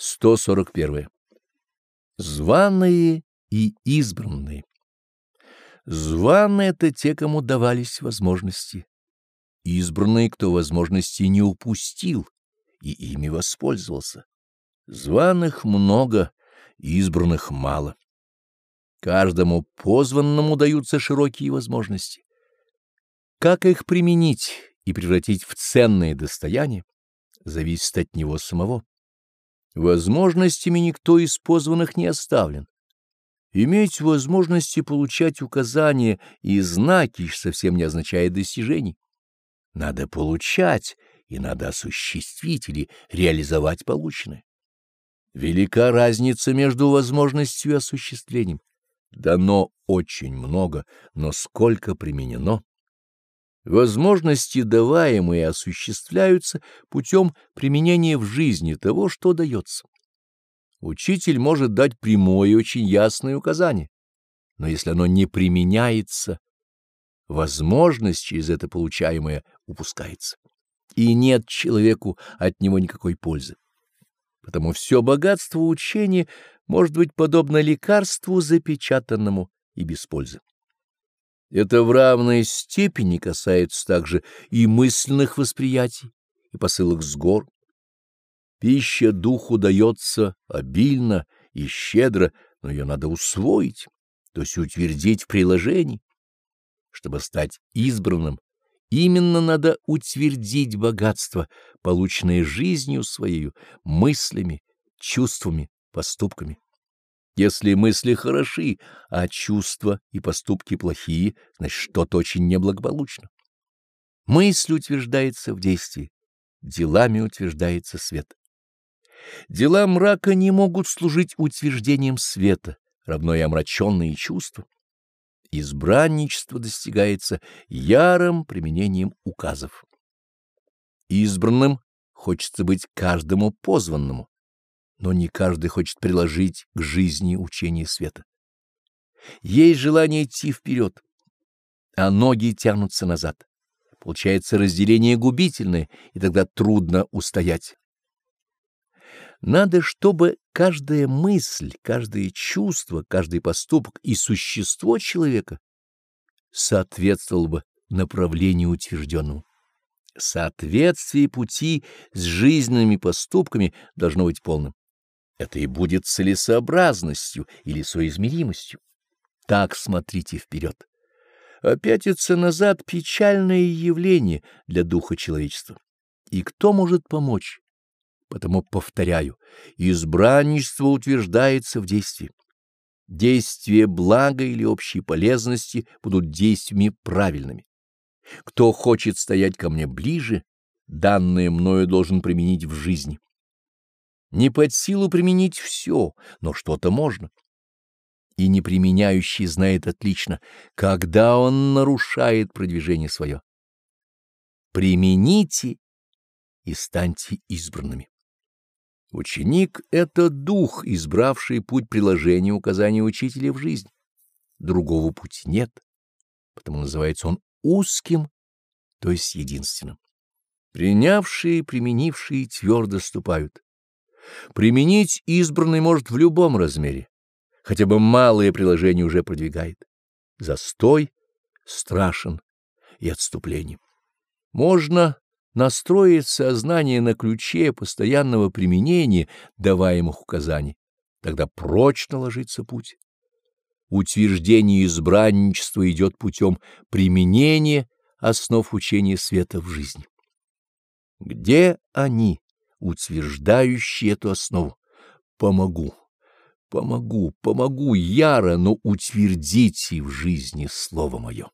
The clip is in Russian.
141. Званые и избранные. Званые — это те, кому давались возможности. Избранные, кто возможности не упустил и ими воспользовался. Званых много, избранных мало. Каждому позванному даются широкие возможности. Как их применить и превратить в ценное достояние, зависит от него самого. Возможностями никто из позванных не оставлен. Иметь возможности получать указания и знаки совсем не означает достижений. Надо получать, и надо осуществить или реализовать полученное. Велика разница между возможностью и осуществлением. Дано очень много, но сколько применено? Возможности, даваемые, осуществляются путем применения в жизни того, что дается. Учитель может дать прямое и очень ясное указание, но если оно не применяется, возможность через это получаемое упускается, и нет человеку от него никакой пользы. Потому все богатство учения может быть подобно лекарству запечатанному и без пользы. Это в равной степени касается также и мысленных восприятий, и посылок с гор. Пища духу дается обильно и щедро, но ее надо усвоить, то есть утвердить в приложении. Чтобы стать избранным, именно надо утвердить богатство, полученное жизнью своей, мыслями, чувствами, поступками. Если мысли хороши, а чувства и поступки плохие, значит, что-то очень неблагополучно. Мысль утверждается в действии, делами утверждается свет. Дела мрака не могут служить утверждением света, равно и омраченные чувства. Избранничество достигается ярым применением указов. Избранным хочется быть каждому позванному, но не каждый хочет приложить к жизни учение света. Есть желание идти вперед, а ноги тянутся назад. Получается разделение губительное, и тогда трудно устоять. Надо, чтобы каждая мысль, каждое чувство, каждый поступок и существо человека соответствовало бы направлению утвержденному. Соответствие пути с жизненными поступками должно быть полным. Это и будет целесообразностью или соизмеримостью. Так смотрите вперед. Опятиться назад — печальное явление для духа человечества. И кто может помочь? Потому повторяю, избранничество утверждается в действии. Действия блага или общей полезности будут действиями правильными. Кто хочет стоять ко мне ближе, данное мною должен применить в жизни. Не под силу применить все, но что-то можно. И неприменяющий знает отлично, когда он нарушает продвижение свое. Примените и станьте избранными. Ученик — это дух, избравший путь приложения указания учителя в жизнь. Другого пути нет, потому называется он узким, то есть единственным. Принявшие и применившие твердо ступают. Применить избранный может в любом размере, хотя бы малое приложение уже продвигает. Застой страшен и отступление. Можно настроить сознание на ключе постоянного применения даваемых указаний, тогда прочно ложится путь. Утверждение избранничества идет путем применения основ учения света в жизни. Где они, утверждающие эту основу? Помогу, помогу, помогу яро, но утвердите в жизни слово мое.